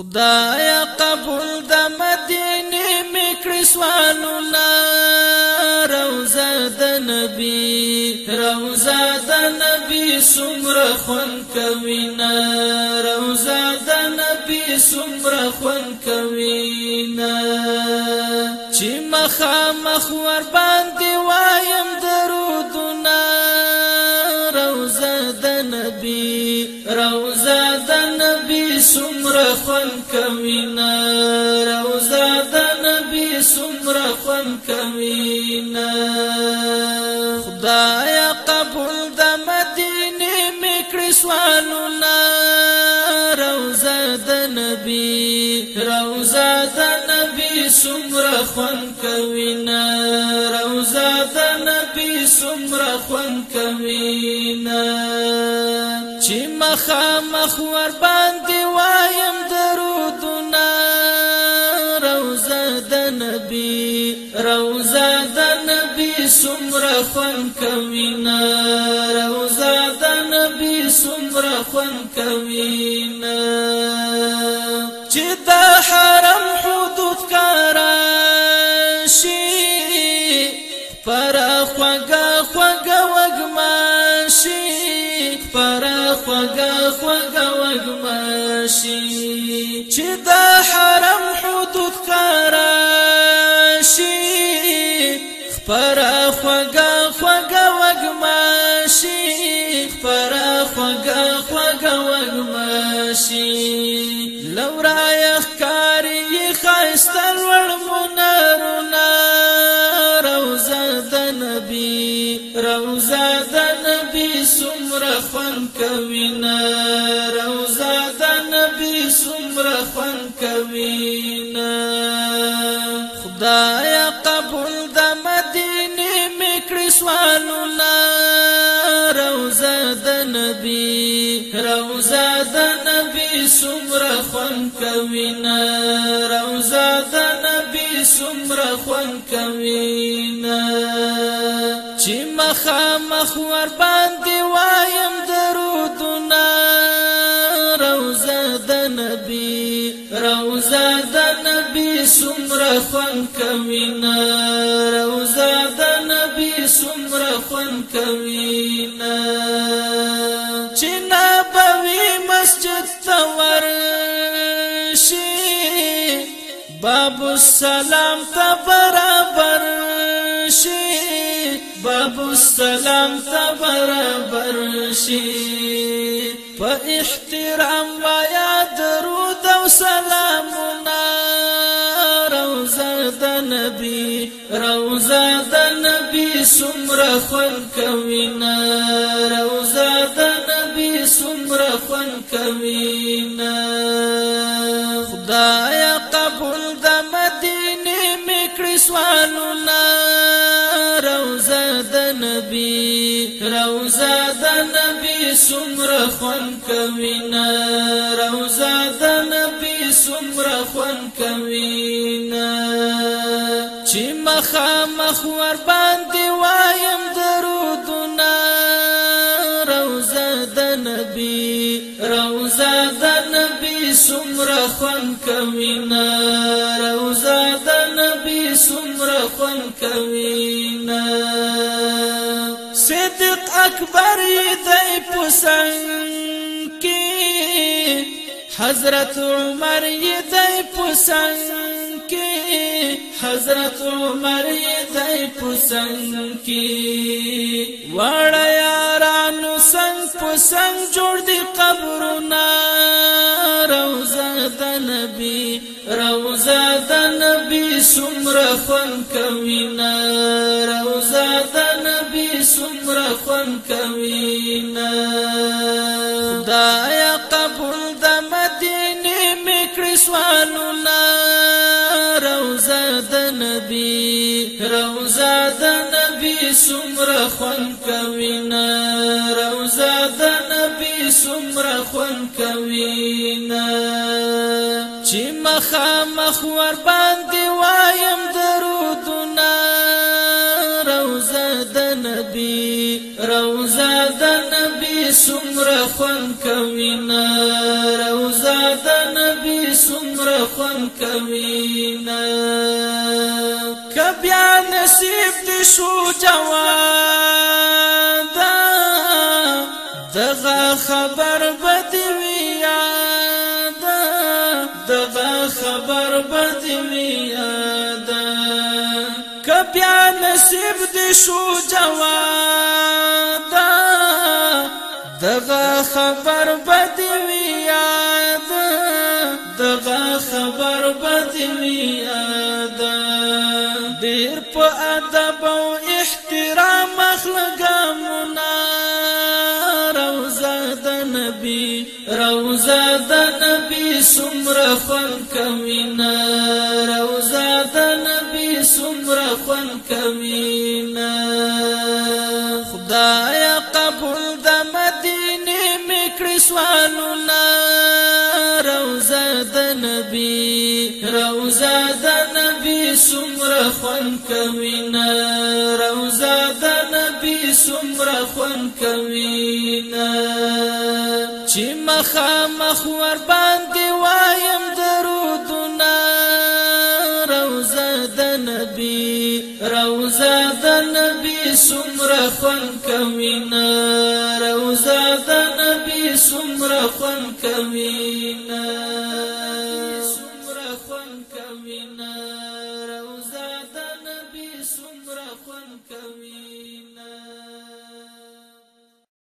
خدایا قبول د مدینه میکړ سوالو لا روزه د نبی روزه د نبی سمره خون کوي نه روزه د نبی سمره خون کوي نه چې مخه مخ ور باندې وایم درودونه روزه د نبی روزه سمره خوان کمینا روزا د نبی سمره خوان کمینا خدایا قبول د مدینه میکړ سوالو نا روزا د نبی روزا د نبی سمره خوان کمینا روزا د نبی سمره خوان کمینا چې مخه مخ ور باندې روزه د نبی روزه د نبی سمره خوان کوي نه روزه د نبی سمره خوان کوي نه چې د حرم حدود کارا شي پر خوګه خوګه وګماشي پر خوګه خوګه وګماشي چې د شي لورا یخکاری خیستر ورمونارونا روزه د نبی روزه د نبی سمره خون کوینا روزه د نبی سمره خون کوینا خدایا قبول د مدینه میکړ سوالونه روزه د نبی روزا د نبی سمره خون کوي نه روزا د نبی سمره خون کوي نه چې مخه مخ ور باندې وایم درودونه روزا د نبی روزا د نبی سمره خون کوي نه روزا د نبی سمره خون کوي نه سلام ته برابر شي باب سلام ته برابر شي په احترام ما یاد درود او سلامونه روزه د نبی روزه د نبی سمره خون کوي نه روزه د نبی سمره خون کوي سوالونه روزه د نبی روزه د نبی سمره خون کوي نه روزه د نبی سمره خون کوي نه چې مخامخ ور باندې خوان کوینا روزا د نبی سمره خوان کوینا صدق اکبر دای پسنګ کې حضرت عمر دای پسنګ کې حضرت عمر دای پسنګ کې وړیا سنگ په سنگ جوړ دي قبرونه روزه د نبی روزه د نبی سمره خون کوي نه روزه د نبی سمره خون کوي نه خدایا قبول د مدینه میکړي سوالونه روزه د نبی روزه د نبی سمره خون کوي نه اوس ور باندې وایم درودنا روزه د نبی روزه د نبی سمره خون کوي نا روزه د نبی سمره خون کوي نا کبیا نصیب دې شو جوان دغه خبر بده خبر بد میادا کبیا نصیب دې شو جوادا دغه خبر بد میادا دغه خبر بد میادا ډیر په ادب او روزا د نبی سمره خون کمینا روزا د نبی سمره خون کمینا خدایا قبول د مدینه میکړ سوالونه روزا د نبی روزا د نبی سمره خون کمینا روزا د نبی سمره خون کمینا چې مخا مخ ور باندې وایم درودنا روزه د نبی روزه د نبی سمره خون کوینا روزه د نبی سمره خون کوینا